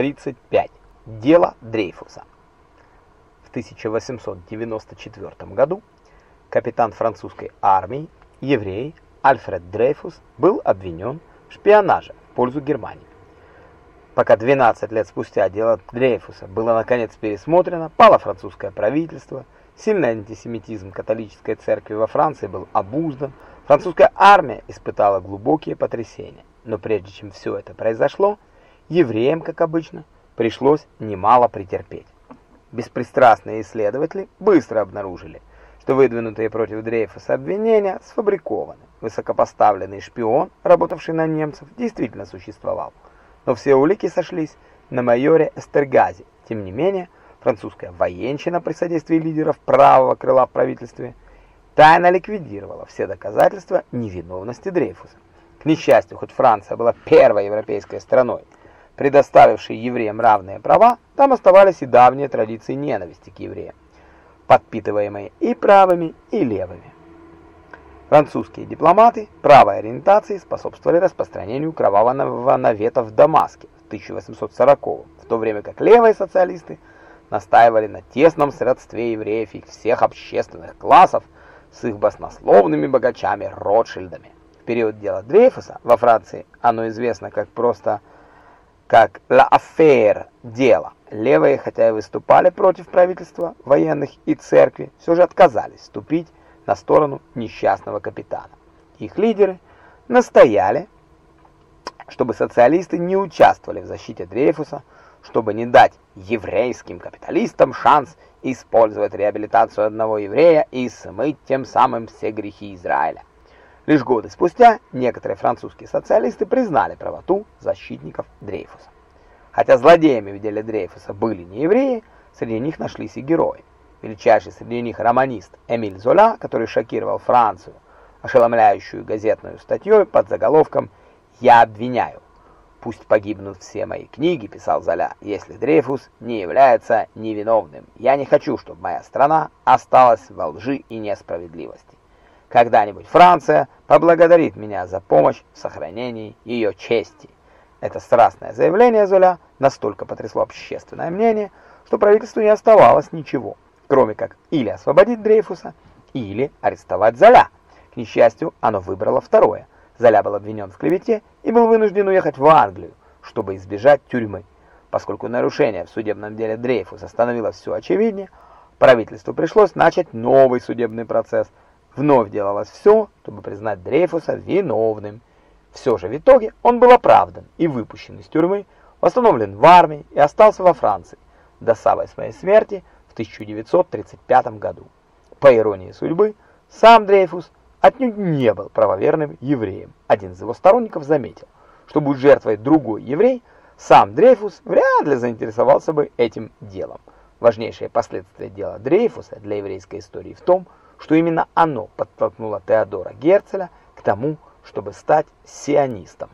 1935. Дело Дрейфуса. В 1894 году капитан французской армии, еврей Альфред Дрейфус был обвинен в шпионаже в пользу Германии. Пока 12 лет спустя дело Дрейфуса было наконец пересмотрено, пало французское правительство, сильный антисемитизм католической церкви во Франции был обуздан, французская армия испытала глубокие потрясения. Но прежде чем все это произошло, евреям, как обычно, пришлось немало претерпеть. Беспристрастные исследователи быстро обнаружили, что выдвинутые против Дрейфуса обвинения сфабрикованы. Высокопоставленный шпион, работавший на немцев, действительно существовал. Но все улики сошлись на майоре Эстергазе. Тем не менее, французская военщина при содействии лидеров правого крыла в правительстве тайно ликвидировала все доказательства невиновности Дрейфуса. К несчастью, хоть Франция была первой европейской страной, предоставившей евреям равные права, там оставались и давние традиции ненависти к евреям, подпитываемые и правыми, и левыми. Французские дипломаты правой ориентации способствовали распространению кровавого навета в Дамаске в 1840 в то время как левые социалисты настаивали на тесном сродстве евреев и всех общественных классов с их баснословными богачами Ротшильдами. В период дела Дрейфуса во Франции оно известно как просто как «la affaire» – дело. Левые, хотя и выступали против правительства, военных и церкви, все же отказались вступить на сторону несчастного капитана. Их лидеры настояли, чтобы социалисты не участвовали в защите Дрейфуса, чтобы не дать еврейским капиталистам шанс использовать реабилитацию одного еврея и смыть тем самым все грехи Израиля. Лишь годы спустя некоторые французские социалисты признали правоту защитников Дрейфуса. Хотя злодеями в деле Дрейфуса были не евреи, среди них нашлись и герои. Величайший среди них романист Эмиль Золя, который шокировал Францию, ошеломляющую газетную статью под заголовком «Я обвиняю». «Пусть погибнут все мои книги», — писал Золя, «если Дрейфус не является невиновным. Я не хочу, чтобы моя страна осталась во лжи и несправедливости. Когда-нибудь Франция поблагодарит меня за помощь в сохранении ее чести». Это страстное заявление Золя настолько потрясло общественное мнение, что правительству не оставалось ничего — кроме как или освободить Дрейфуса, или арестовать Золя. К несчастью, оно выбрало второе. Золя был обвинен в клевете и был вынужден уехать в Англию, чтобы избежать тюрьмы. Поскольку нарушение в судебном деле Дрейфуса становилось все очевиднее, правительству пришлось начать новый судебный процесс. Вновь делалось все, чтобы признать Дрейфуса виновным. Все же в итоге он был оправдан и выпущен из тюрьмы, восстановлен в армии и остался во Франции. До самой своей смерти – в 1935 году. По иронии судьбы, сам Дрейфус отнюдь не был правоверным евреем. Один из его сторонников заметил, что будь жертвой другой еврей, сам Дрейфус вряд ли заинтересовался бы этим делом. Важнейшее последствие дела Дрейфуса для еврейской истории в том, что именно оно подтолкнуло Теодора Герцеля к тому, чтобы стать сионистом.